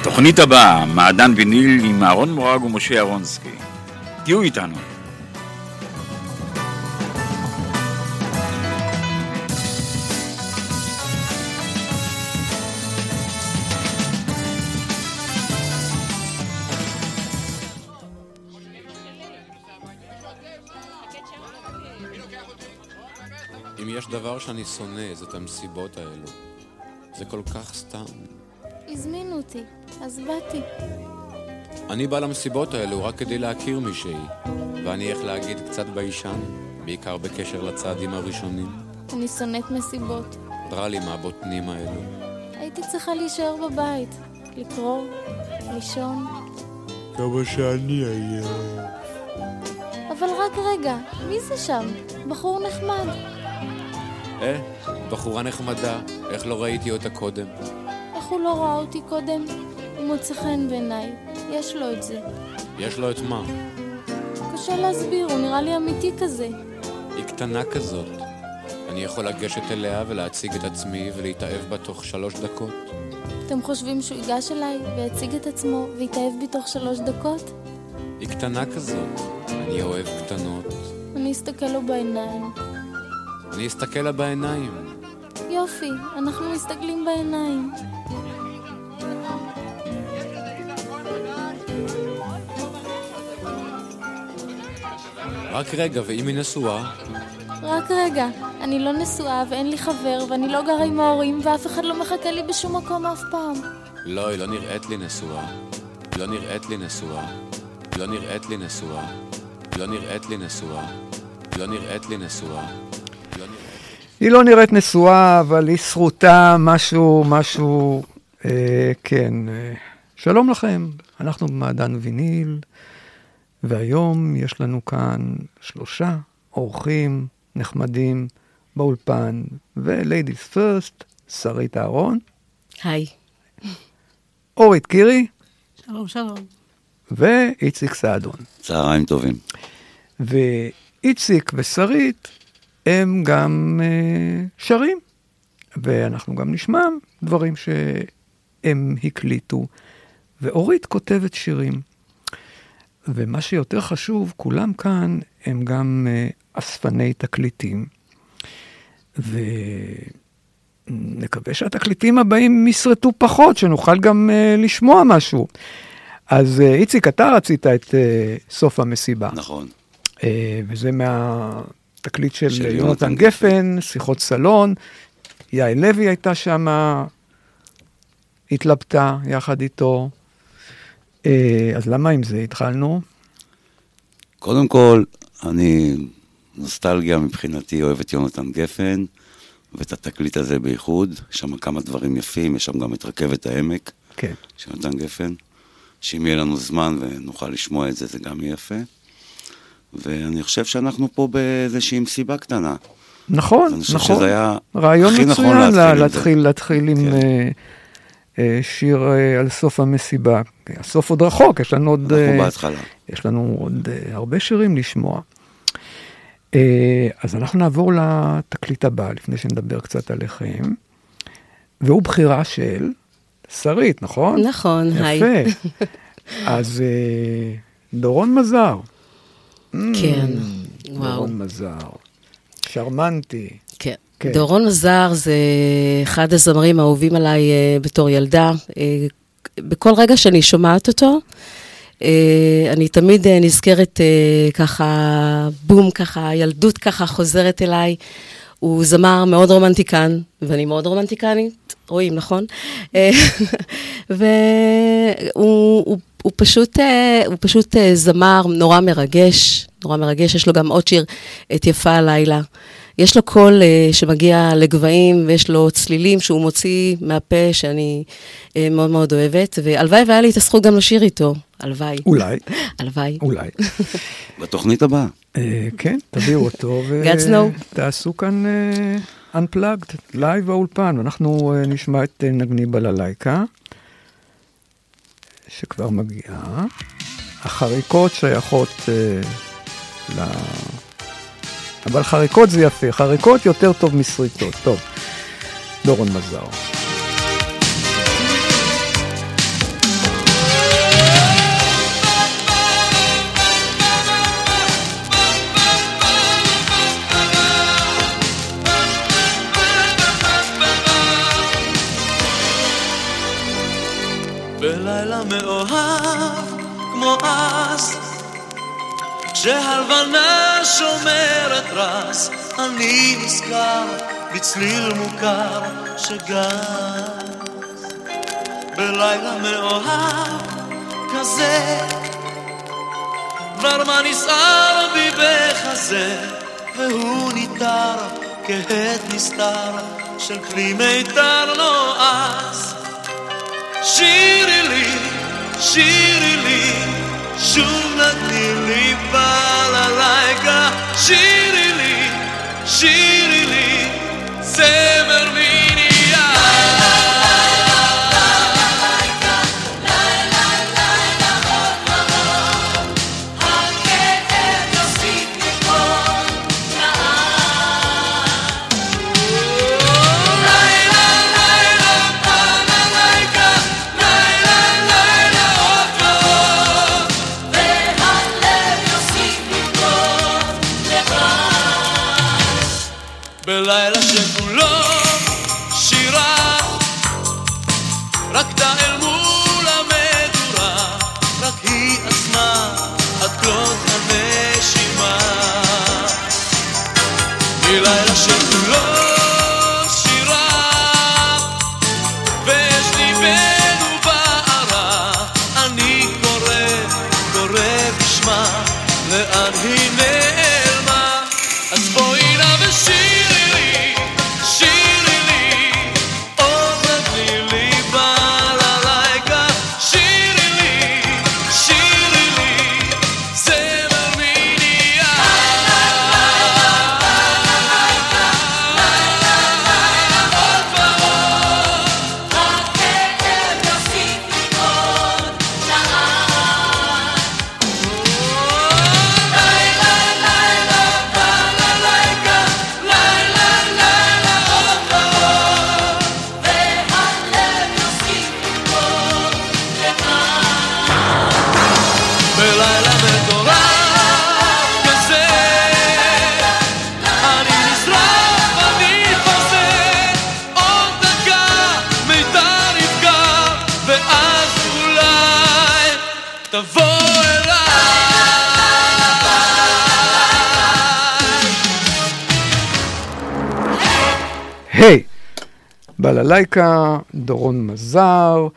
התוכנית הבאה, מעדן ויניל עם אהרון מורג ומשה אהרונסקי. תהיו איתנו. אם יש דבר שאני שונא, זה את המסיבות האלו. זה כל כך סתם. הזמינו אותי, אז באתי. אני בא למסיבות האלו רק כדי להכיר מישהי, ואני, איך להגיד, קצת ביישן, בעיקר בקשר לצעדים הראשונים. אני שונאת מסיבות. רע לי מהבוטנים האלו. הייתי צריכה להישאר בבית, לקרוא, לישון. כמה שאני אהיה. אבל רק רגע, מי זה שם? בחור נחמד. אה, בחורה נחמדה, איך לא ראיתי אותה קודם? הוא לא ראה אותי קודם? הוא מוצא חן בעיניי, יש לו את זה. יש לו את מה? קשה להסביר, הוא נראה לי אמיתי כזה. היא קטנה כזאת. אני יכול לגשת אליה ולהציג את עצמי ולהתאהב בה תוך שלוש דקות? אתם חושבים שהוא ייגש אליי ויציג את עצמו ויתאהב בי תוך שלוש דקות? היא קטנה כזאת. אני אוהב קטנות. אני אסתכל לו בעיניים. אני אסתכל לה בעיניים. יופי, אנחנו מסתכלים בעיניים. רק רגע, ואם היא נשואה? רק רגע, אני לא נשואה ואין לי חבר ואני לא גרה עם ההורים ואף אחד לא מחכה לי בשום מקום אף פעם. לא, היא לא נראית לי נשואה. היא לא נראית לי נשואה. היא לא נראית לי נשואה. היא לא נראית לי נשואה. היא לא נראית לי נשואה. היא לא נראית נשואה, אבל היא שרוטה, משהו, משהו, אה, כן. אה, שלום לכם, אנחנו במעדן ויניל, והיום יש לנו כאן שלושה אורחים נחמדים באולפן, ו-Ladies First, שרית אהרון. היי. אורית קירי. שלום, שלום. ואיציק סעדון. צהריים טובים. ואיציק ושרית הם גם uh, שרים, ואנחנו גם נשמע דברים שהם הקליטו. ואורית כותבת שירים. ומה שיותר חשוב, כולם כאן הם גם uh, אספני תקליטים. ונקווה שהתקליטים הבאים ישרטו פחות, שנוכל גם uh, לשמוע משהו. אז uh, איציק, אתה רצית את uh, סוף המסיבה. נכון. Uh, וזה מהתקליט של, של יונתן גפן, שיחות סלון. יעל לוי הייתה שם, התלבטה יחד איתו. Uh, אז למה עם זה התחלנו? קודם כל, אני נוסטלגיה מבחינתי, אוהב את יונתן גפן, ואת התקליט הזה בייחוד. יש שם כמה דברים יפים, יש שם גם את רכבת העמק, כן. של יונתן גפן. שאם יהיה לנו זמן ונוכל לשמוע את זה, זה גם יהיה יפה. ואני חושב שאנחנו פה באיזושהי מסיבה קטנה. נכון, אני חושב נכון. שזה היה רעיון הכי נכון להתחיל. להתחיל, להתחיל עם כן. אה, אה, שיר אה, על סוף המסיבה. הסוף עוד רחוק, יש לנו עוד... אנחנו אה, בהתחלה. יש לנו עוד אה, הרבה שירים לשמוע. אה, אז אנחנו נעבור לתקליט הבא, לפני שנדבר קצת עליכם. והוא בחירה של שרית, נכון? נכון, היי. יפה. אז דורון מזר. כן, וואו. דורון מזר. שרמנטי. כן. כן. דורון מזר זה אחד הזמרים האהובים עליי אה, בתור ילדה. אה, בכל רגע שאני שומעת אותו, אה, אני תמיד אה, נזכרת אה, ככה, בום, ככה, ילדות ככה חוזרת אליי. הוא זמר מאוד רומנטיקן, ואני מאוד רומנטיקנית, רואים, נכון? והוא הוא הוא פשוט, הוא פשוט זמר נורא מרגש, נורא מרגש. יש לו גם עוד שיר, את יפה הלילה. יש לו קול אה, שמגיע לגבהים, ויש לו צלילים שהוא מוציא מהפה, שאני אה, מאוד מאוד אוהבת, והלוואי והיה לי את הזכות גם לשיר איתו. הלוואי. אולי. הלוואי. אולי. בתוכנית הבאה. אה, כן, תביאו אותו, ותעשו כאן אה, Unplugged, live באולפן. אנחנו אה, נשמע את אה, נגני בללייקה, שכבר מגיעה. החריקות שייכות uh, ל... אבל חריקות זה יפה, חריקות יותר טוב משריטות. טוב, דורון מזר. בלילה מאוהב כמו אז כשהלבנה שומרת רס, אני נזכר בצליל מוכר שגז. בלילה מאוהב כזה, כבר מה נסער בי בחזה, והוא ניתר כהד נסתר של כלי מיתר נועז. שירי לי, שירי לי, שוב נתני לי בללייקה שירי לי, שירי לי, זמר מנייה בללייקה, דורון מזר,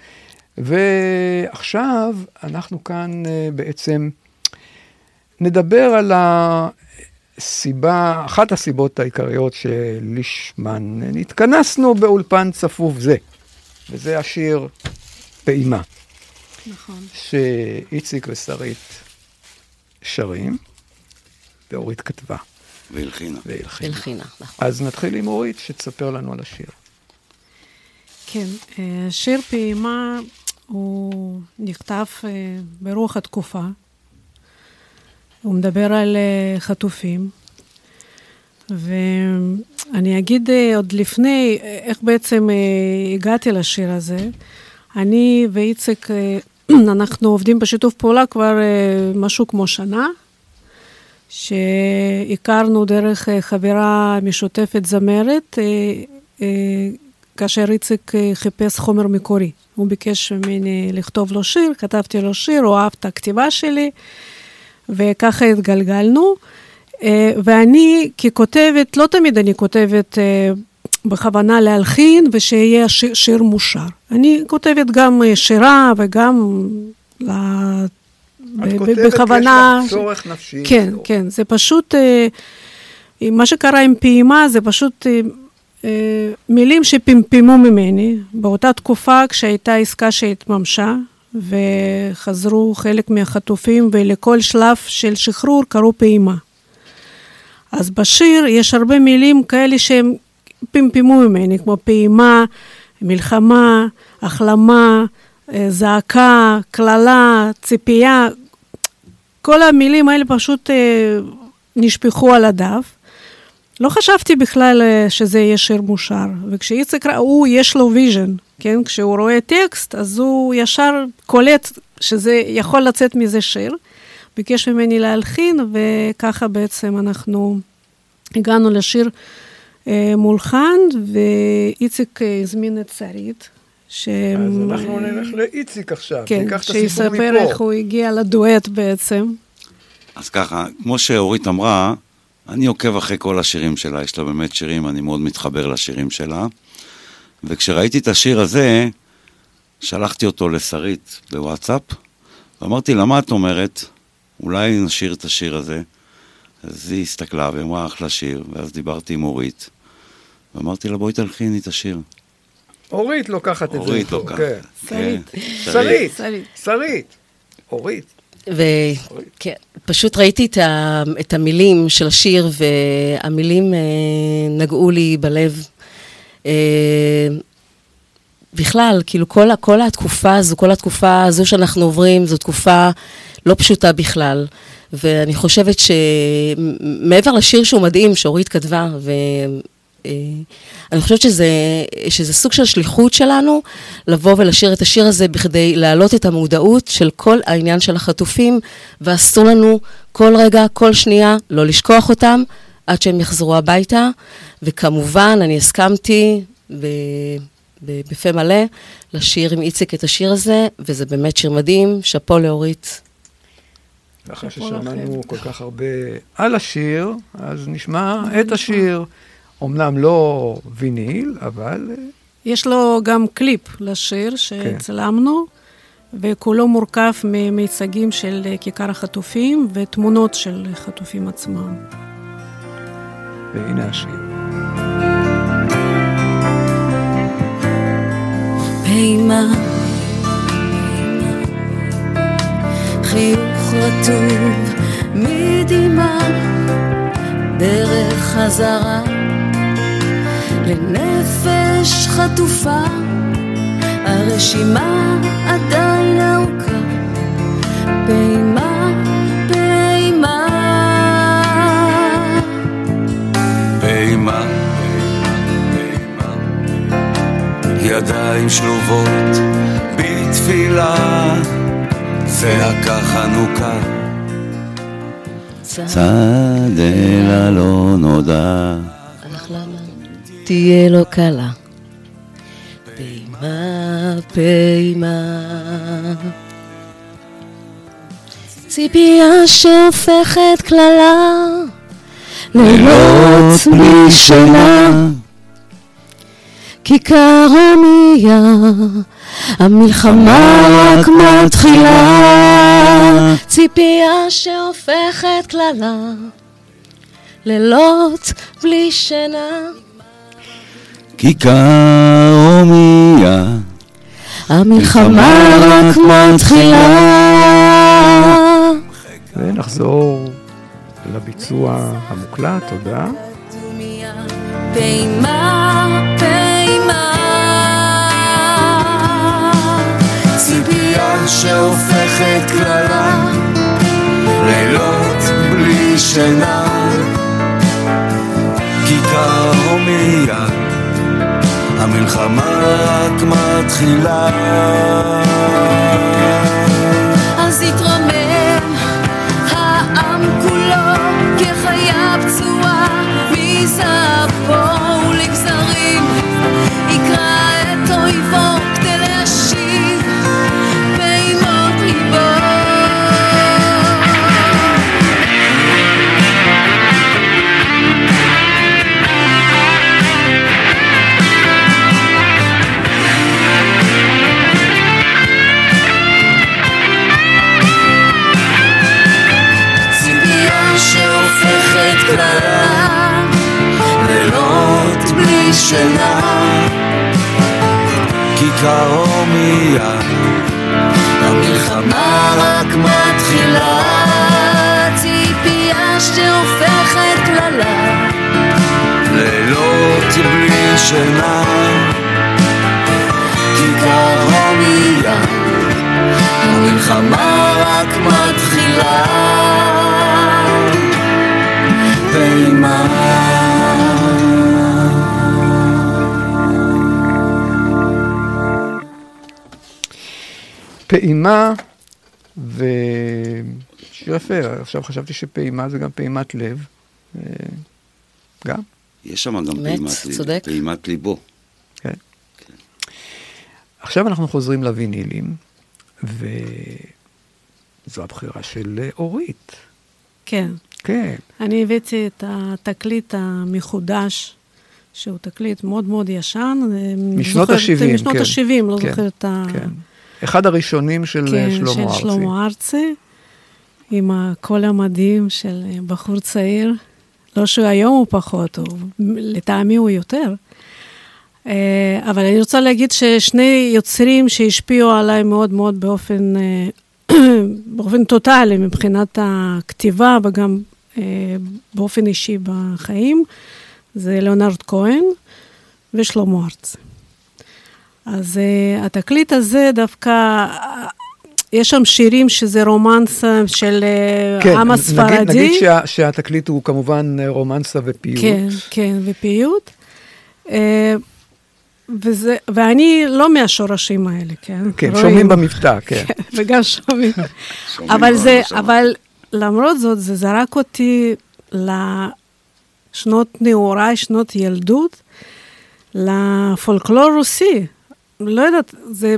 ועכשיו אנחנו כאן אה, בעצם נדבר על הסיבה, אחת הסיבות העיקריות שלשמן נתכנסנו באולפן צפוף זה, וזה השיר פעימה. נכון. שאיציק ושרית שרים, ואורית כתבה. והלחינה. והלחינה. הלחינה, נכון. אז נתחיל עם אורית, שתספר לנו על השיר. כן, אה, שיר פעימה הוא נכתב אה, ברוח התקופה. הוא מדבר על אה, חטופים. ואני אגיד עוד לפני, איך בעצם הגעתי לשיר הזה. אני ואיציק, אנחנו עובדים בשיתוף פעולה כבר משהו כמו שנה, שהכרנו דרך חברה משותפת זמרת, כאשר איציק חיפש חומר מקורי. הוא ביקש ממני לכתוב לו שיר, כתבתי לו שיר, הוא אהב את הכתיבה שלי, וככה התגלגלנו. ואני ככותבת, לא תמיד אני כותבת בכוונה להלחין ושיהיה שיר, שיר מושר. אני כותבת גם שירה וגם. את כותבת בכוונה... כי יש לך צורך נפשי. כן, לכתוב. כן, זה פשוט, אה, מה שקרה עם פעימה זה פשוט אה, אה, מילים שפמפמו ממני באותה תקופה כשהייתה עסקה שהתממשה וחזרו חלק מהחטופים ולכל שלב של שחרור קראו פעימה. אז בשיר יש הרבה מילים כאלה שהם פמפמו ממני, כמו פעימה, מלחמה, החלמה, אה, זעקה, קללה, ציפייה, כל המילים האלה פשוט אה, נשפכו על הדף. לא חשבתי בכלל אה, שזה יהיה שיר מושר, וכשאיציק ראה, הוא, יש לו vision, כן? כשהוא רואה טקסט, אז הוא ישר קולט שזה יכול לצאת מזה שיר. ביקש ממני להלחין, וככה בעצם אנחנו הגענו לשיר אה, מולחן, ואיציק אה, הזמין את שרית. ש... אז אנחנו נלך לאיציק עכשיו, כן, ניקח את הסיפור שיספר מפה. איך הוא הגיע לדואט בעצם. אז ככה, כמו שאורית אמרה, אני עוקב אחרי כל השירים שלה, יש לה באמת שירים, אני מאוד מתחבר לשירים שלה. וכשראיתי את השיר הזה, שלחתי אותו לשרית בוואטסאפ, ואמרתי לה, מה את אומרת? אולי נשיר את השיר הזה. אז היא הסתכלה ואמרה, אחלה שיר, ואז דיברתי עם אורית, ואמרתי לה, בואי תלחיני את השיר. אורית לוקחת את זה. אורית לוקחת. כן. שרית. שרית, שרית. שרית. אורית. וכן, פשוט ראיתי את, ה, את המילים של השיר, והמילים אה, נגעו לי בלב. אה, בכלל, כאילו כל, כל התקופה הזו, כל התקופה הזו שאנחנו עוברים, זו תקופה לא פשוטה בכלל. ואני חושבת שמעבר לשיר שהוא מדהים, שאורית כתבה, אני חושבת שזה, שזה סוג של שליחות שלנו לבוא ולשיר את השיר הזה בכדי להעלות את המודעות של כל העניין של החטופים, ואסור לנו כל רגע, כל שנייה, לא לשכוח אותם עד שהם יחזרו הביתה. וכמובן, אני הסכמתי ב, ב, בפה מלא לשיר עם איציק את השיר הזה, וזה באמת שיר מדהים, שאפו לאורית. שאפו ששמענו. כל כך הרבה על השיר, אז נשמע את השיר. אמנם לא ויניל, אבל אה, יש לו גם קליפ לשיר שצלמנו, וכולו מורכב ממיצגים של אה, כיכר החטופים ותמונות של חטופים עצמם. והנה השיר. פעימה, חיוך רטוב מדמעה, דרך חזרה לנפש חטופה, הרשימה עדיין ארוכה, פעימה, פעימה. פעימה, ידיים שלובות בתפילה, צעקה חנוכה. צד אל הלא נודע. תהיה לו קלה. פעימה, פעימה. ציפייה שהופכת קללה. לילות שינה. כיכר הומייה, המלחמה רק מתחילה. ציפייה שהופכת קללה. לילות בלי שינה. כיכר הומייה. המלחמה רק מתחילה. ונחזור לביצוע המוקלט, תודה. פעימה, פעימה. ציפייה שהופכת קללה, לילות בלי שינה. כיכר הומייה, המלחמה רק מתחילה. אז התרומם שינה כי קרוב מיד המלחמה רק מתחילה. ציפייה שהופכת קללה. לילות בלי שינה. כי קרוב מיד המלחמה רק מתחילה. פעימה פעימה, ושיר יפה, עכשיו חשבתי שפעימה זה גם פעימת לב. אה, גם. יש שם גם פעימת, צודק. פעימת ליבו. כן. עכשיו אנחנו חוזרים לווינילים, וזו הבחירה של אורית. כן. כן. אני הבאתי את התקליט המחודש, שהוא תקליט מאוד מאוד ישן. אה, משנות זוכרת- ה-70, משנות כן. ה-70, לא כן, זוכרת את ה... כן. אחד הראשונים של כן, אה, שלמה של ארצי. שלמה ארצי, עם הקול המדהים של אה, בחור צעיר. לא שהיום הוא פחות, הוא, לטעמי הוא יותר. אה, אבל אני רוצה להגיד ששני יוצרים שהשפיעו עליי מאוד מאוד באופן, באופן טוטאלי מבחינת הכתיבה וגם באופן אישי בחיים, זה ליאונרד כהן ושלמה ארצי. אז uh, התקליט הזה דווקא, uh, יש שם שירים שזה רומנסה של uh, כן, עם נגיד, הספרדי. נגיד שה, שהתקליט הוא כמובן אה, רומנסה ופיוט. כן, כן, ופיוט. Uh, וזה, ואני לא מהשורשים האלה, כן? כן, רואים. שומעים במבטא, כן. וגם שומעים. אבל זה. אבל למרות זאת, זה זרק אותי לשנות נעוריי, שנות ילדות, לפולקלור רוסי. לא יודעת, זה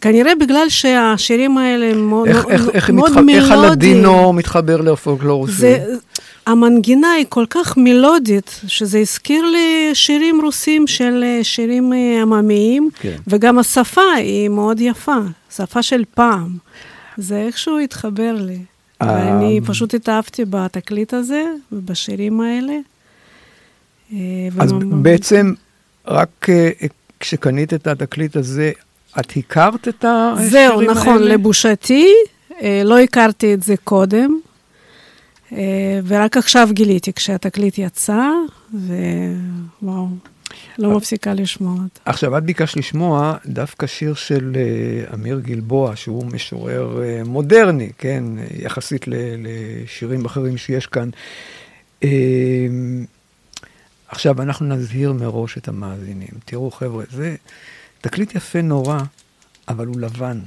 כנראה בגלל שהשירים האלה הם מאוד, איך, איך, איך, מאוד מתח... איך מלודיים. הלדינו מתחבר לפולקלור רוסי? זה, המנגינה היא כל כך מלודית, שזה הזכיר לי שירים רוסים של אה, שירים אה, עממיים, כן. וגם השפה היא מאוד יפה, שפה של פעם. זה איכשהו התחבר לי. אה, ואני פשוט התאהבתי בתקליט הזה ובשירים האלה. אה, אז וממש- בעצם, רק אה, כשקנית את התקליט הזה, את הכרת את השירים זהו, האלה? נכון, לבושתי, אה, לא הכרתי את זה קודם, אה, ורק עכשיו גיליתי כשהתקליט יצא, ווואו, לא מפסיקה לשמוע אותו. עכשיו, את ביקשת לשמוע דווקא שיר של אה, אמיר גלבוע, שהוא משורר אה, מודרני, כן, אה, יחסית לשירים אחרים שיש כאן. אה, עכשיו, אנחנו נזהיר מראש את המאזינים. תראו, חבר'ה, זה תקליט יפה נורא, אבל הוא לבן.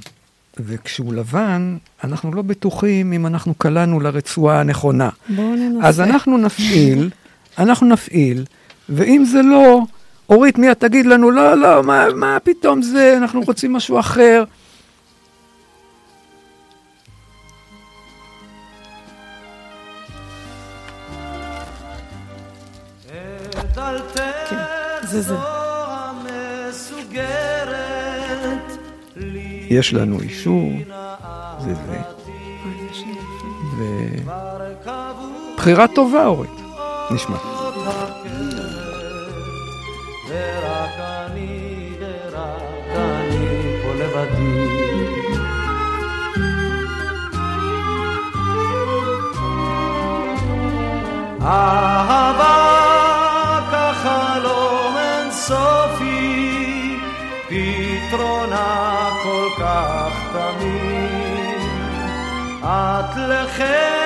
וכשהוא לבן, אנחנו לא בטוחים אם אנחנו קלענו לרצועה הנכונה. בואו ננסה. אז אנחנו נפעיל, אנחנו נפעיל, ואם זה לא, אורית מיד תגיד לנו, לא, לא, מה, מה פתאום זה, אנחנו רוצים משהו אחר. זה זה. יש לנו אישור, זה זה. ובחירה טובה, אורית. נשמע. אהבה כחלום אינסופי, פתרונה כל כך תמיד. את לחן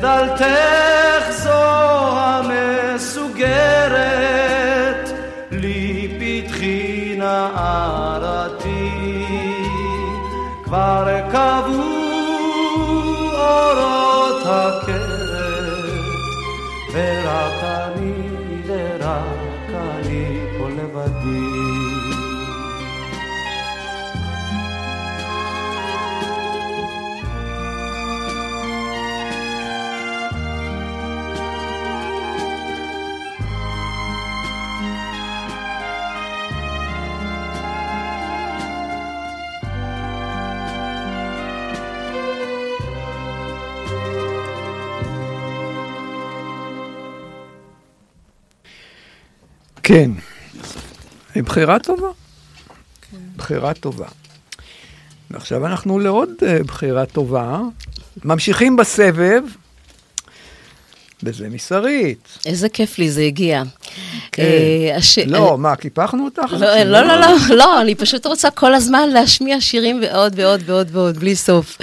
דלתך זו המסוגרת לי פתחי נערתי כבר קבעו אורות הכרת כן. בחירה טובה. בחירה טובה. ועכשיו אנחנו לעוד אה, בחירה טובה. ממשיכים בסבב, וזה משרית. איזה כיף לי, זה הגיע. כן. אה, הש- לא, מה, קיפחנו אותך? לא, לא, לא, לא, לא, אני פשוט רוצה כל הזמן להשמיע שירים ועוד ועוד ועוד ועוד, בלי סוף.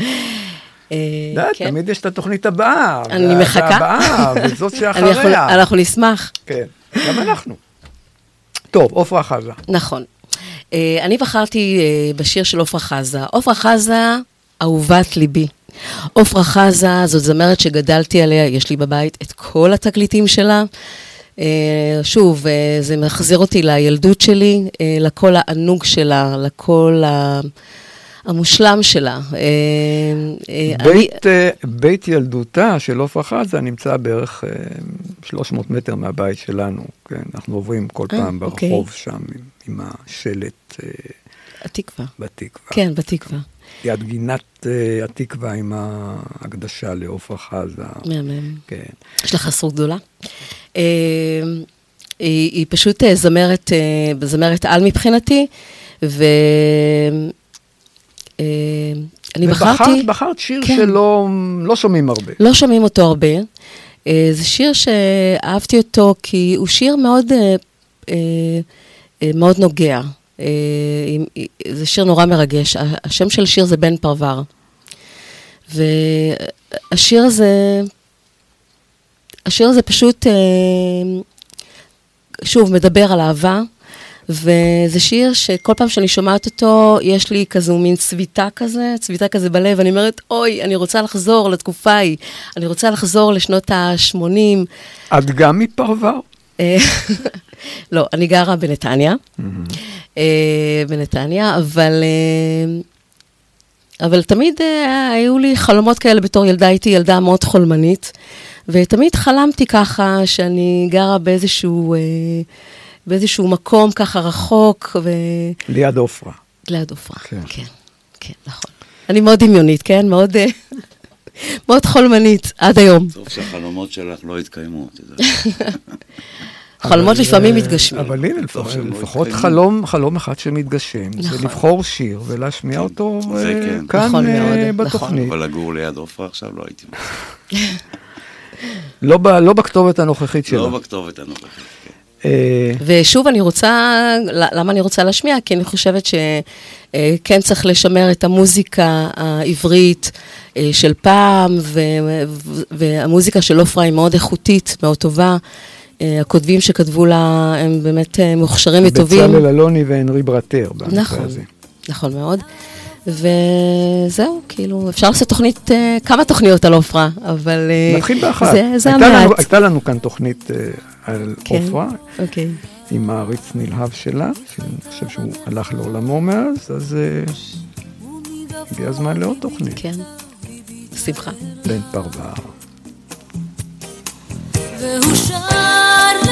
אה, די, כן. תמיד יש את התוכנית הבאה. אני מחכה. והבאה, וזאת אנחנו- שאחריה. אנחנו נשמח. כן, גם אנחנו. טוב, עפרה חזה. נכון. אה, אני בחרתי אה, בשיר של עפרה חזה. עפרה חזה, אהובת ליבי. עפרה חזה זאת זמרת שגדלתי עליה, יש לי בבית את כל התקליטים שלה. אה, שוב, זה מחזיר אותי לילדות שלי, לקול הענוג שלה, לקול ה- המושלם שלה. אה, אה, אני- בית, אה, בית ילדותה של עפרה חזה נמצא בערך אה, 300 מטר מהבית שלנו. כן, אנחנו עוברים כל פעם אוקיי. ברחוב שם עם- עם השלט התקווה. בתקווה. כן, בתקווה. ליד גינת אה, התקווה עם ההקדשה לעפרה חזה. מהמם. כן. יש לה חסרות גדולה. אה, היא, היא פשוט אה, זמרת, אה, זמרת על מבחינתי, ו... אה, אני בחרתי... ובחרת בחרת שיר כן. שלא לא שומעים הרבה. לא שומעים אותו הרבה. אה, זה שיר שאהבתי אותו כי הוא שיר מאוד, אה, מאוד נוגע. זה שיר נורא מרגש. השם של השיר זה בן פרבר. והשיר הזה, השיר הזה פשוט, שוב, מדבר על אהבה, וזה שיר שכל פעם שאני שומעת אותו, יש לי כזו מין צביטה כזה, צביטה כזה בלב, אני אומרת, אוי, אני רוצה לחזור לתקופה ההיא, אני רוצה לחזור לשנות ה-80. את גם מפרבר? אה, לא, אני גרה בנתניה, אה, בנתניה, אבל, אה, אבל תמיד אה, היו לי חלומות כאלה בתור ילדה, הייתי ילדה מאוד חולמנית, ותמיד חלמתי ככה שאני גרה באיזשהו, אה, באיזשהו מקום ככה רחוק, ו... ליד עופרה. ליד עופרה, כן. כן, כן, נכון. אני מאוד דמיונית, כן? מאוד, אה, מאוד חולמנית, עד היום. טוב שהחלומות שלך לא התקיימו, את יודעת. חלומות לפעמים אה, מתגשמים. אבל הנה, לפחות- לא לפחות. חלום, חלום אחד שמתגשם, זה נכון. לבחור שיר ולהשמיע אותו זה אה, כן. כאן נכון נכון. בתוכנית. אבל לגור ליד עופרה עכשיו לא הייתי מוצא. לא ב- לא בכתובת הנוכחית שלה. לא בכתובת הנוכחית. כן. אה, ושוב, אני רוצה, למה אני רוצה להשמיע? כי אני חושבת שכן צריך לשמר את המוזיקה העברית אה, של פעם, והמוזיקה של עופרה היא מאוד איכותית, מאוד טובה. אה, הכותבים שכתבו לה הם באמת אה, מוכשרים וטובים. בצלאל אלוני והנרי ברטר נכון, הזה. נכון מאוד. וזהו, כאילו, אפשר לעשות תוכנית, אה, כמה תוכניות על עופרה, אבל אה, נתחיל באחת. זה, זה הייתה לנו- המעט. הייתה לנו כאן תוכנית אה, על כן. עופרה, אוקיי. עם מעריץ נלהב שלה, שאני חושב שהוא הלך לעולמו מאז, אז אה, הגיע הזמן לעוד תוכנית. כן, שמחה. בן פרבר. והוא שר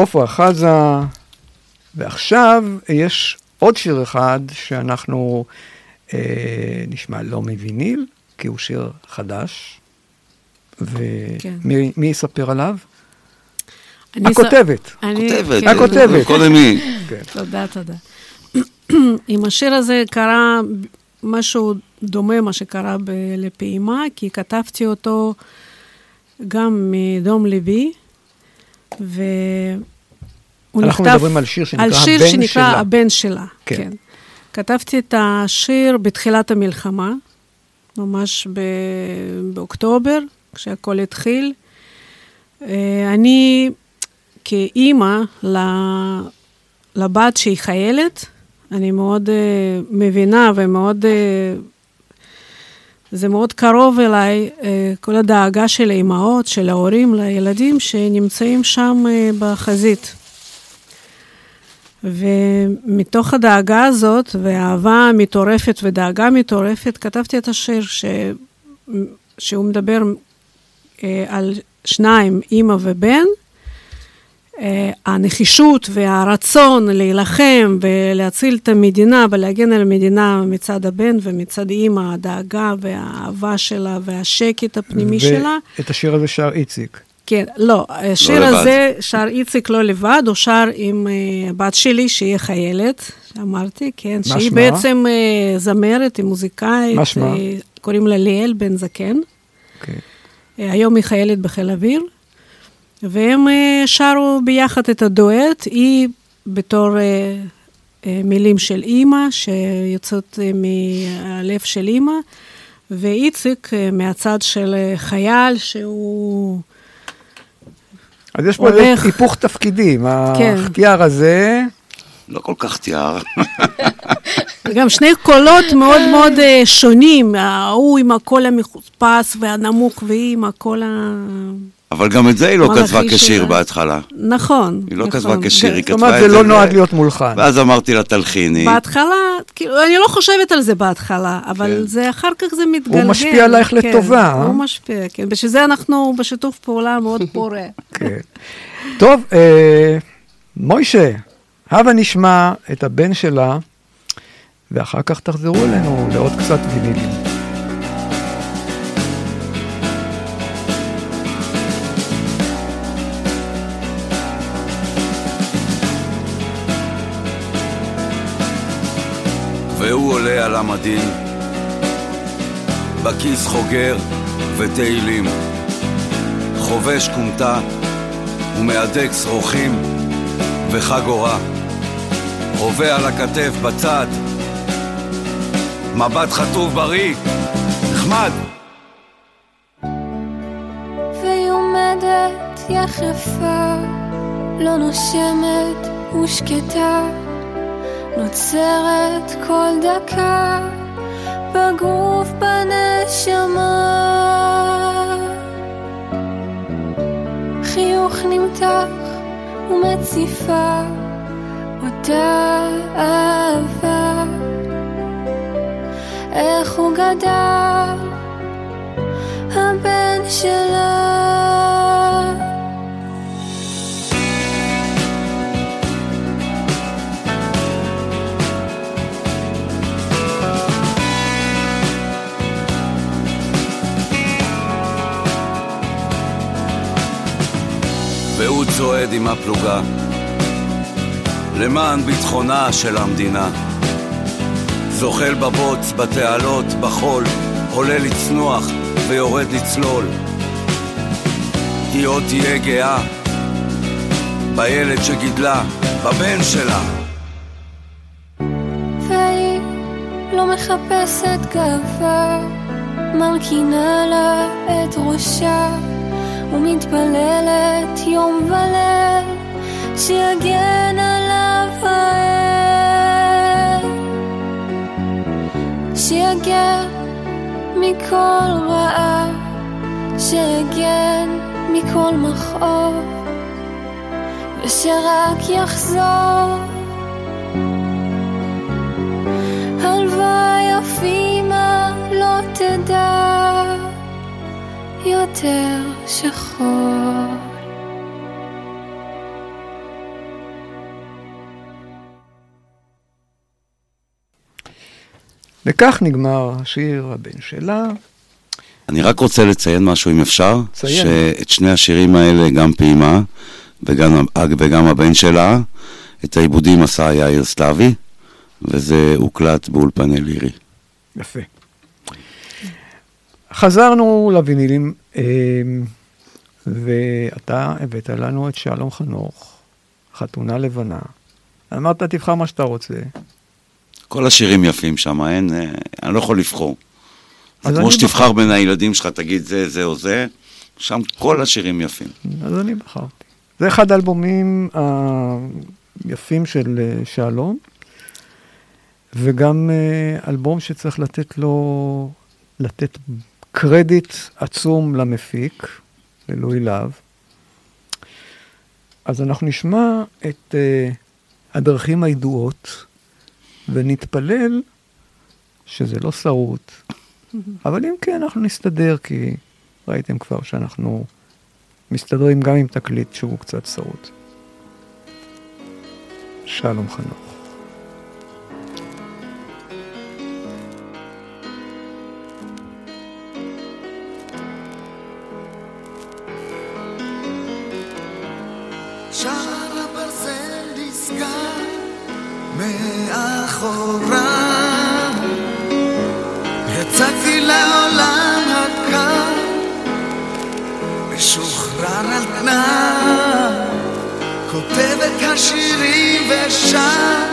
עופרה חזה, ועכשיו יש עוד שיר אחד שאנחנו אה, נשמע לא מוויניל, כי הוא שיר חדש. ומי כן. מי יספר עליו? אני ס- הכותבת. אני- הכותבת, כן. הכותבת. קודם היא. כן. תודה, תודה. עם השיר הזה קרה משהו דומה מה שקרה לפעימה, כי כתבתי אותו גם מדום ליבי, והוא אנחנו נכתב... מדברים על שיר שנקרא על שיר הבן שנקרא שלה. הבן שלה, כן. כן. כתבתי את השיר בתחילת המלחמה, ממש ב- באוקטובר, כשהכול התחיל. אה, אני כאימא ל- לבת שהיא חיילת, אני מאוד uh, מבינה ומאוד, uh, זה מאוד קרוב אליי, uh, כל הדאגה של האימהות, של ההורים לילדים שנמצאים שם uh, בחזית. ומתוך הדאגה הזאת, והאהבה מטורפת ודאגה מטורפת, כתבתי את השיר ש... שהוא מדבר אה, על שניים, אימא ובן. אה, הנחישות והרצון להילחם ולהציל את המדינה ולהגן על המדינה מצד הבן ומצד אימא, הדאגה והאהבה שלה והשקט הפנימי שלה. ואת השיר הזה שר איציק. כן, לא, השיר לבד. הזה שר איציק לא לבד, הוא שר עם uh, הבת שלי, שהיא חיילת, שאמרתי, כן, מה שהיא? בעצם uh, זמרת, היא מוזיקאית. שמה? אה, קוראים לה ליאל בן זקן. אוקיי. אה, היום היא חיילת בחיל האוויר, והם אה, שרו ביחד את הדואט, היא בתור אה, אה, מילים של אימא, שיוצאות מהלב של אימא, ואיציק מהצד של חייל, שהוא... אז יש פה איזה הולך. היפוך תפקידים. כן. החטיאר הזה, לא כל כך תיאר. גם שני קולות מאוד מאוד שונים, ההוא עם הקול המחוספס והנמוך, והיא עם הקול ה... אבל גם את זה היא לא כתבה כשיר שלה. בהתחלה. נכון. היא לא נכון. כתבה כשיר, היא זאת כתבה אומרת, את זה זה. לא ב- נועד להיות מולחן. ואז אמרתי לה, תלחיני. בהתחלה, כאילו, אני לא חושבת על זה בהתחלה, אבל כן. זה אחר כך זה מתגלגל. משפיע עלייך כן, לטובה, אה? הוא משפיע, כן. בשביל זה אנחנו בשיתוף פעולה מאוד פורה. כן. טוב, אה, מוישה, הבה נשמע את הבן שלה, ואחר כך תחזרו אלינו לעוד קצת וינילים. והוא עולה על המדים, בכיס חוגר ותהילים, חובש כומתה ומהדק שרוכים וחגורה, רובה על הכתף בצד, מבט חטוף בריא, נחמד. והיא עומדת יחפה, לא נושמת ושקטה, נוצרת כל דקה בגוף בנשמה. חיוך נמתח ומציפה אותה אהבה. איך הוא גדל, הבן שלה. צועד עם הפלוגה למען ביטחונה של המדינה. זוחל בבוץ, בתעלות, בחול, עולה לצנוח ויורד לצלול. היא עוד תהיה גאה בילד שגידלה, בבן שלה. והיא לא מחפשת גאווה, מרכינה לה את ראשה, ומתפללת יום וליל, שיגן עליו האל, שיגן מכל רעה, שיגן מכל מכאוב, ושרק יחזור. הלוואי אף אמא לא תדע יותר שחור. וכך נגמר השיר הבן שלה. אני רק רוצה לציין משהו, אם אפשר. ציין. שאת שני השירים האלה, גם פעימה וגם, וגם הבן שלה, את העיבודים עשה יאיר סלאבי, וזה הוקלט באולפני לירי. יפה. חזרנו לווינילים, אה, ואתה הבאת לנו את שלום חנוך, חתונה לבנה. אמרת, תבחר מה שאתה רוצה. כל השירים יפים שם, אין, אה, אני לא יכול לבחור. זה כמו שתבחר בין הילדים שלך, תגיד זה, זה או זה, שם כל השירים יפים. אז אני בחרתי. זה אחד האלבומים היפים של אה, שלום, וגם אה, אלבום שצריך לתת לו, לתת קרדיט עצום למפיק, ללואי להב. אז אנחנו נשמע את אה, הדרכים הידועות, ונתפלל שזה לא שרוט, אבל אם כן, אנחנו נסתדר, כי ראיתם כבר שאנחנו מסתדרים גם עם תקליט שהוא קצת שרוט. שלום חנוך. מאחוריי יצאתי לעולם הקר משוחרר על תנאי כותב את השירים ושר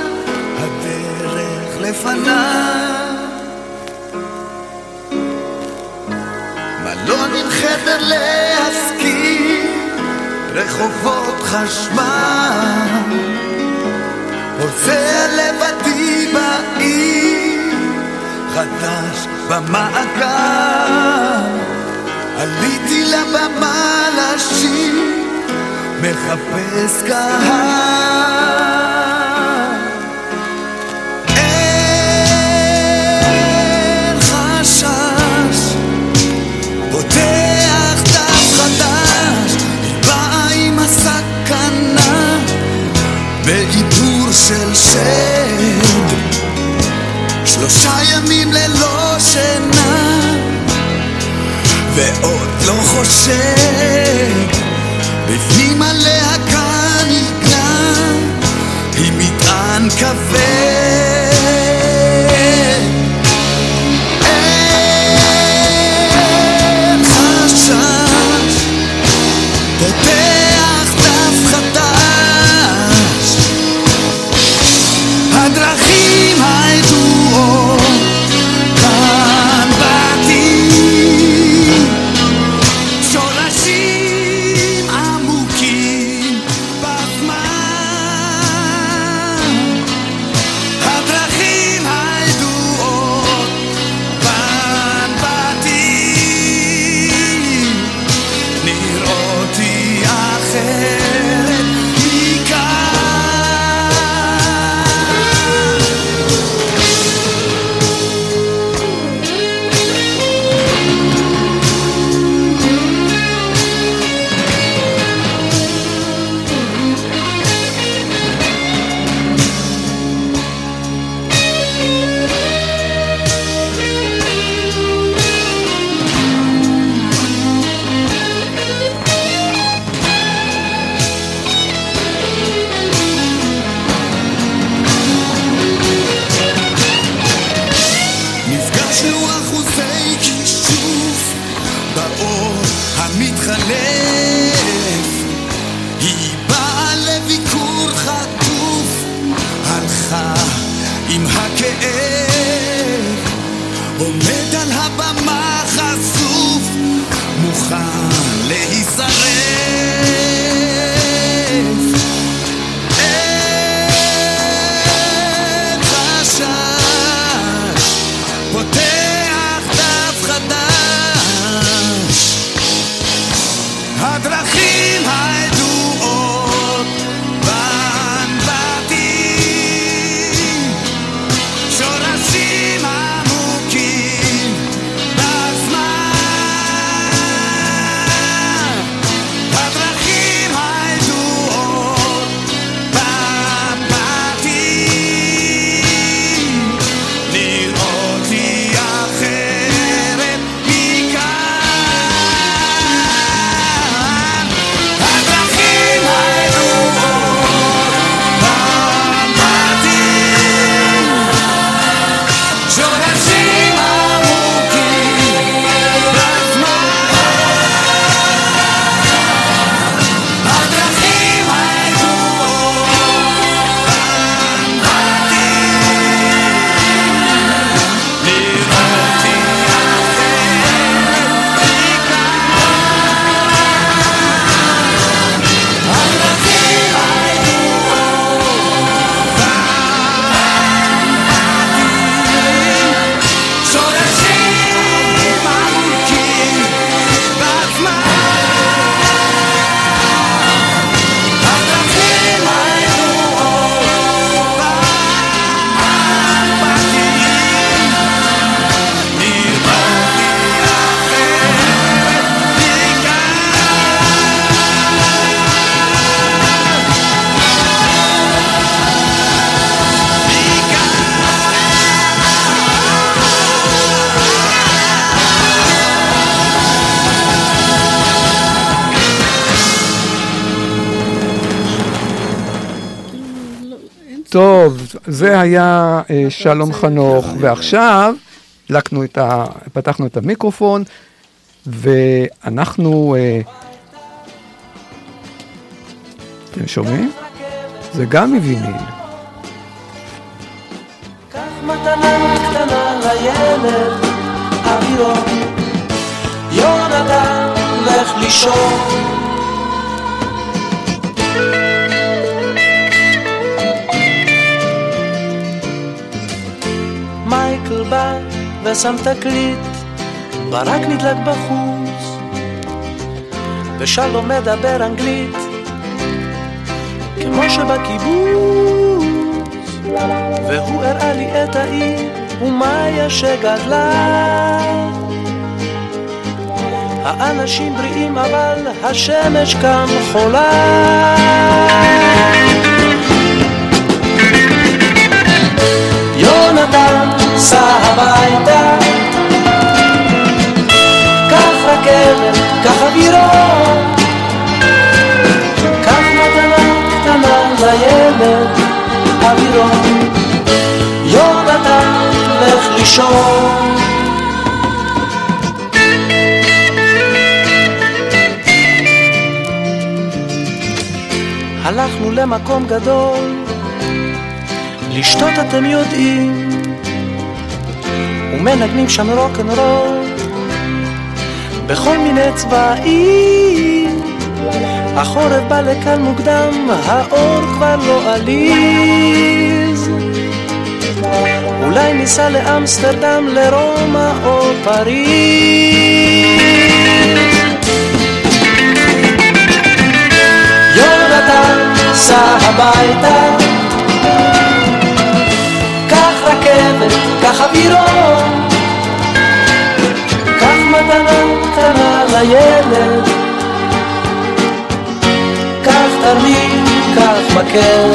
הדרך לפניי מלון עם חדר להשכיר רחובות חשמל. רוצה לבדי חדש במעגל עליתי לבמה לשיר מחפש קהל ועוד לא חושב בפנים הלב זה היה אה, שלום חנוך, ועכשיו הדלקנו את ה... פתחנו את המיקרופון, ואנחנו... אה, אתם שומעים? זה גם מוויניל. יונתן, לך לישון. מייקל בא ושם תקליט, ברק נדלק בחוץ, ושלום מדבר אנגלית, כמו שבקיבוץ. והוא הראה לי את העיר ומאיה שגדלה האנשים בריאים אבל השמש כאן חולה יונתן סע הביתה קח רכבת קח אווירון. קח מתנה קטנה לילד, אווירון. יונתן, לך לישון. הלכנו למקום גדול, לשתות אתם יודעים, ומנגנים שם רוקנרול, בכל מיני צבעים. החורף בא לכאן מוקדם, האור כבר לא עליז. אולי ניסע לאמסטרדם, לרומא או פריז. יונתן, סע הביתה. קח רכבת, קח אווירון. קח מתנה קטנה לילד. קח תרמיל, קח מקל.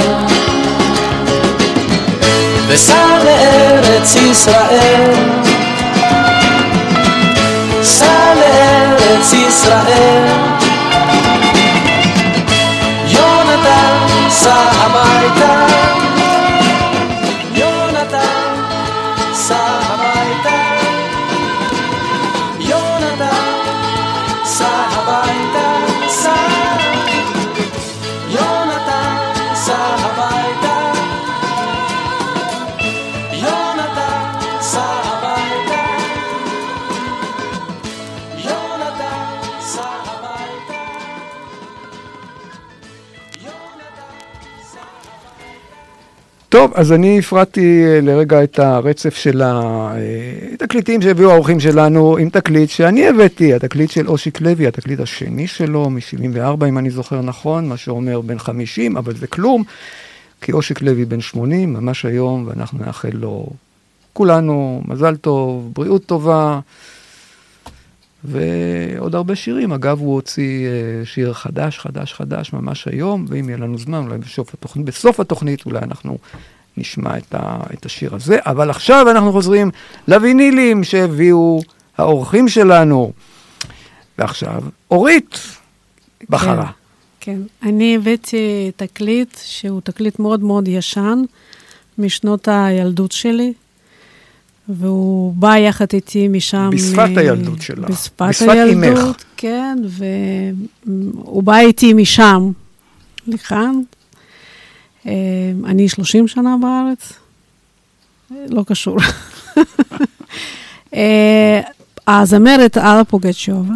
וסע לארץ ישראל. סע לארץ ישראל. טוב, אז אני הפרעתי אה, לרגע את הרצף של התקליטים שהביאו האורחים שלנו עם תקליט שאני הבאתי, התקליט של אושיק לוי, התקליט השני שלו, מ-74 אם אני זוכר נכון, מה שאומר בן 50, אבל זה כלום, כי אושיק לוי בן 80, ממש היום, ואנחנו נאחל לו כולנו מזל טוב, בריאות טובה, ועוד הרבה שירים. אגב, הוא הוציא אה, שיר חדש, חדש, חדש, ממש היום, ואם יהיה לנו זמן, אולי בסוף התוכנית, בסוף התוכנית אולי אנחנו נשמע את, ה, את השיר הזה. אבל עכשיו אנחנו חוזרים לווינילים שהביאו האורחים שלנו. ועכשיו, אורית בחרה. כן, אני הבאתי תקליט שהוא תקליט מאוד מאוד ישן, משנות הילדות שלי, והוא בא יחד איתי משם... בשפת אה, הילדות שלך. בשפת, בשפת הילדות, אימך. כן, והוא בא איתי משם לכאן. אה, אני 30 שנה בארץ, אה, לא קשור. אה, הזמרת אלה פוגצ'ובה,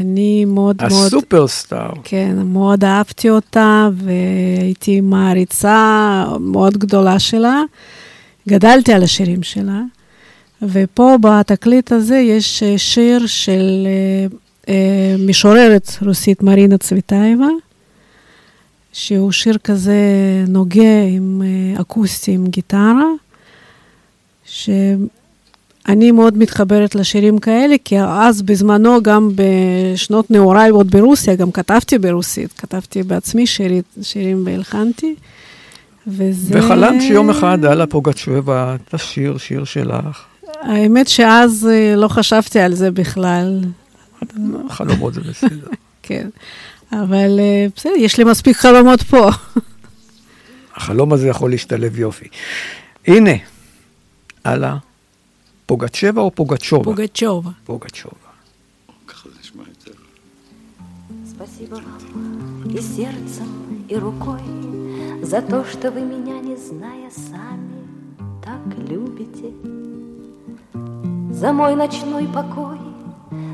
אני מאוד מאוד... הסופרסטאר. כן, מאוד אהבתי אותה, והייתי מעריצה מאוד גדולה שלה. גדלתי על השירים שלה, ופה בתקליט הזה יש אה, שיר של אה, אה, משוררת רוסית מרינה צביטאיבה, שהוא שיר כזה נוגע עם אקוסטי, עם גיטרה, שאני מאוד מתחברת לשירים כאלה, כי אז בזמנו, גם בשנות נעוריי עוד ברוסיה, גם כתבתי ברוסית, כתבתי בעצמי שירים, שירים והלחנתי. וזה... וחלמת שיום אחד אללה פוגצ'ובה תשיר שיר שלך. האמת שאז אה, לא חשבתי על זה בכלל. חלומות זה בסדר. כן, אבל אה, בסדר, יש לי מספיק חלומות פה. החלום הזה יכול להשתלב יופי. הנה, אללה פוגצ'בה או פוגצ'ובה? פוגצ'ובה. פוגצ'ובה. Спасибо вам и сердцем, и рукой За то, что вы меня, не зная сами, так любите. За мой ночной покой,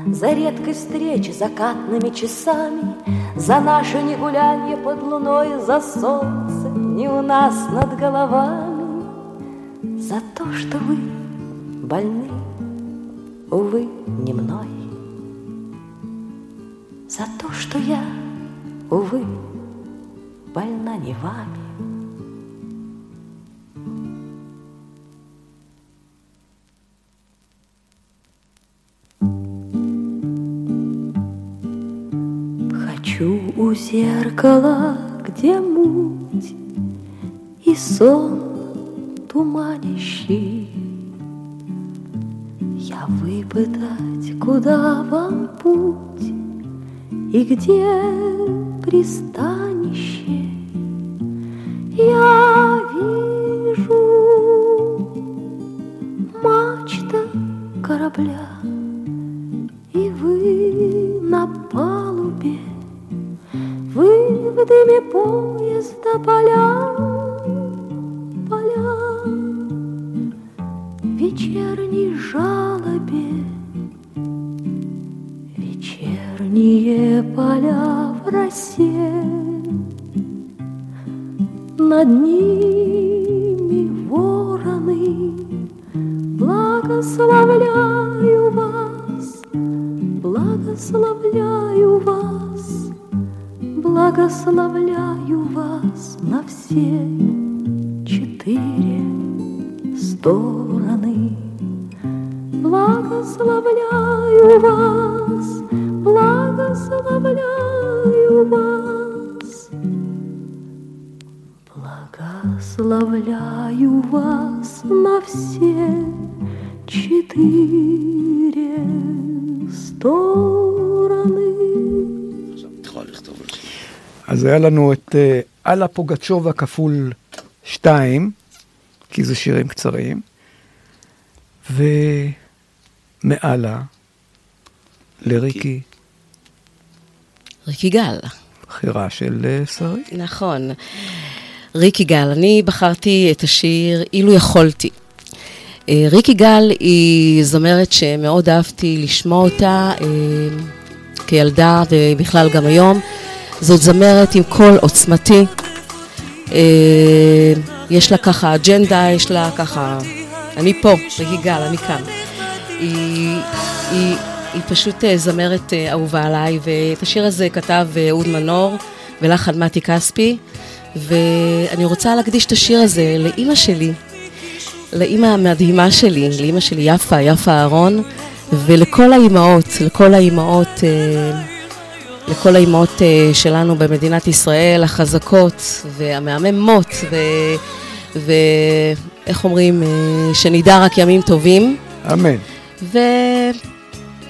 за редкой встречи закатными часами, За наше негулянье под луной, за солнце не у нас над головами, За то, что вы больны, увы, не мной. За то, что я, увы, больна не вами. Хочу у зеркала, где муть и сон туманящий. Я выпытать, куда вам путь и где пристанище. אה, אללה פוגצ'ובה כפול שתיים, כי זה שירים קצרים, ומעלה לריקי, ריקי גל. בחירה של אה, שרי. נכון. ריקי גל, אני בחרתי את השיר "אילו יכולתי". אה, ריקי גל היא זמרת שמאוד אהבתי לשמוע אותה אה, כילדה ובכלל גם היום. זאת זמרת עם קול עוצמתי. אה, יש לה ככה אג'נדה, יש לה ככה... אני פה, ריקי גל, אני כאן. היא, היא, היא פשוט אה, זמרת אה, אהובה עליי, ואת השיר הזה כתב אה, אהוד מנור ולחן מתי כספי, ואני רוצה להקדיש את השיר הזה לאימא שלי, לאימא המדהימה שלי, לאימא שלי יפה, יפה אהרון, ולכל האימהות, לכל האימהות, אה, לכל האימהות אה, שלנו במדינת ישראל, החזקות והמהממות, ו... ואיך אומרים, אה, שנדע רק ימים טובים. אמן.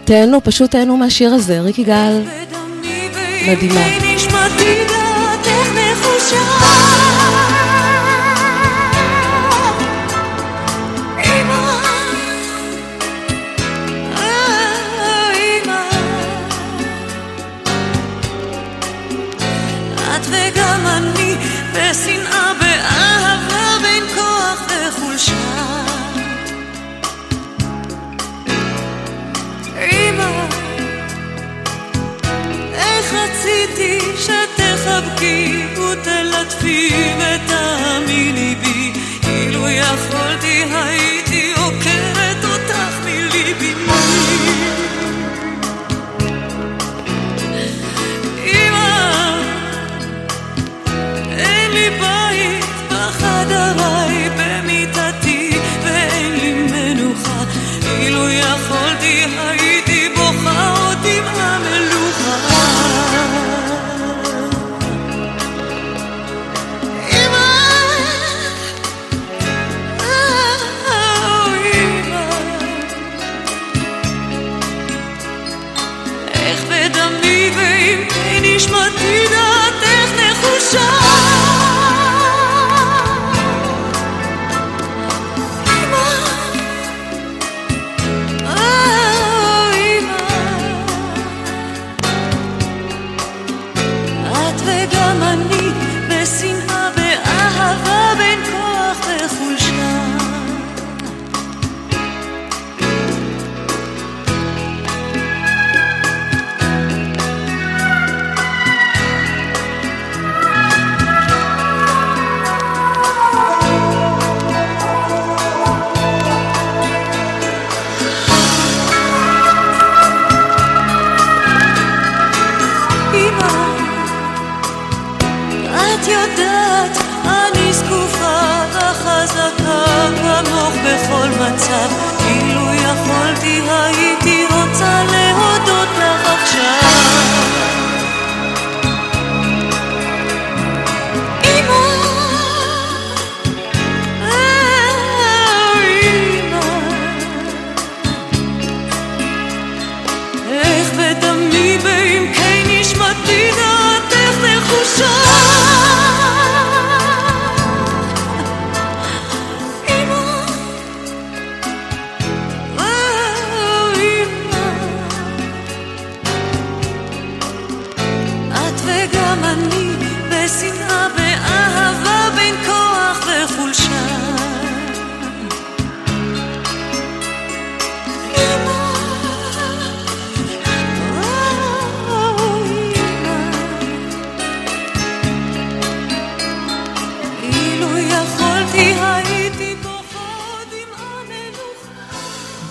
ותהנו, פשוט תהנו מהשיר הזה, ריקי גל, מדהימה. בשנאה, באהבה, בין כוח וחולשה. אמא, איך רציתי שתחבקי ותלטפי ותאמיני בי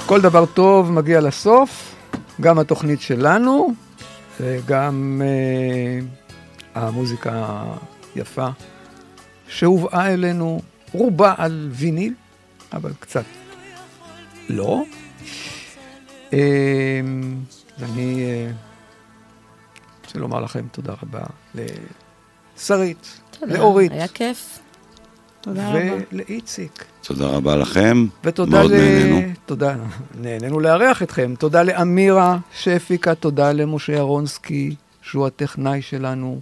כל דבר טוב מגיע לסוף, גם התוכנית שלנו וגם uh, המוזיקה היפה שהובאה אלינו, רובה על ויניל, אבל קצת לא. Uh, ואני uh, רוצה לומר לכם תודה רבה לשרית, לאורית. היה כיף. תודה רבה. ולאיציק. תודה רבה לכם, ותודה מאוד ל... נהנינו. תודה, נהנינו לארח אתכם. תודה לאמירה שהפיקה, תודה למשה ירונסקי, שהוא הטכנאי שלנו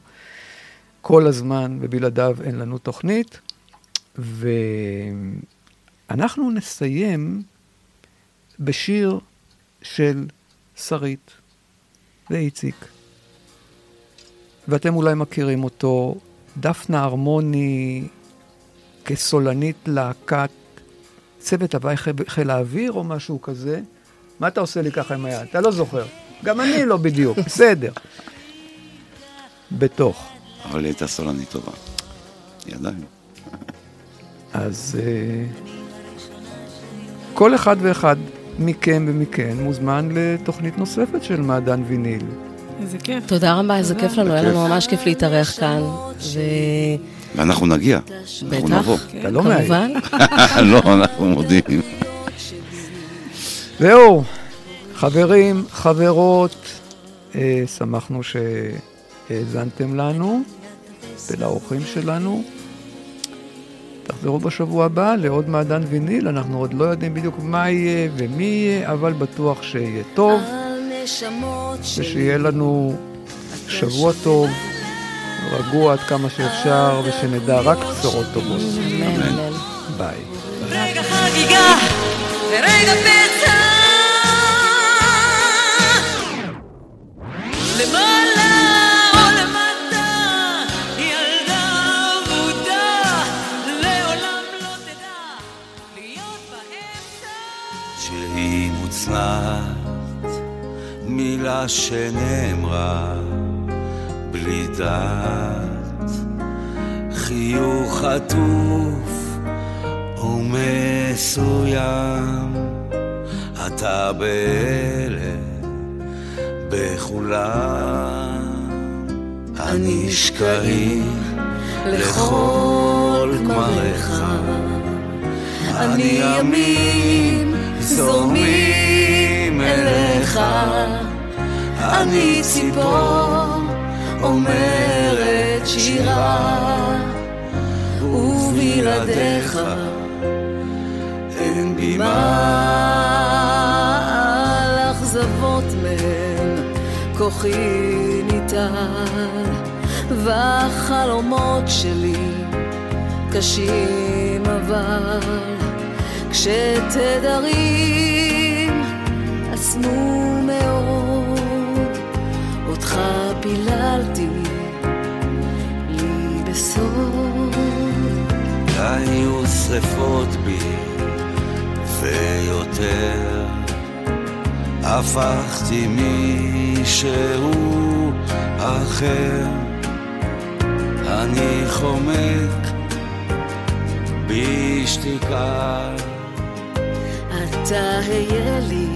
כל הזמן, ובלעדיו אין לנו תוכנית. ואנחנו נסיים בשיר של שרית ואיציק. ואתם אולי מכירים אותו, דפנה הרמוני כסולנית להקת צוות הוואי חיל האוויר או משהו כזה. מה אתה עושה לי ככה עם היד? אתה לא זוכר. גם אני לא בדיוק, בסדר. בתוך. אבל היא הייתה סולנית טובה. ידיים. אז uh, כל אחד ואחד מכם ומכן מוזמן לתוכנית נוספת של מעדן ויניל. איזה כיף. תודה רבה, איזה כיף לנו, היה לנו. ממש כיף להתארח כאן. ואנחנו נגיע. אנחנו בטח, נבוא. אתה לא מאיים. לא, אנחנו מודיעים. זהו, חברים, חברות, אה, שמחנו שהאזנתם לנו ולאורחים שלנו. תחזרו בשבוע הבא לעוד מעדן ויניל, אנחנו עוד לא יודעים בדיוק מה יהיה ומי יהיה, אבל בטוח שיהיה טוב, ושיהיה לנו שבוע טוב, רגוע עד כמה שאפשר, ושנדע רק בשורות טובות. אמן. ביי. רגע חגיגה ורגע פצע למעלה או למטה ילדה אבודה לעולם לא תדע להיות באמצע שהיא מוצנעת, מילה שנאמרה בלי חיוך עטוף ומסוים, אתה באלה בכולם, אני שקרים לכל גמריך. אני ימים זורמים אליך, אני ציפור אומרת שירה, ובלעדיך אין בי מה על אכזבות מהם כוחי ניתן, והחלומות שלי קשים אבל כשתדרים עצמו מאוד. אותך פיללתי לי בסוד היו שרפות בי ויותר. הפכתי מישהו אחר. אני חומק בשתיקה. אתה היה לי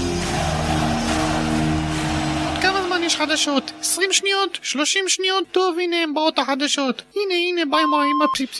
יש חדשות? 20 שניות? 30 שניות? טוב, הנה הם באות החדשות. הנה, הנה, ביי ביי עם הפסיפסים.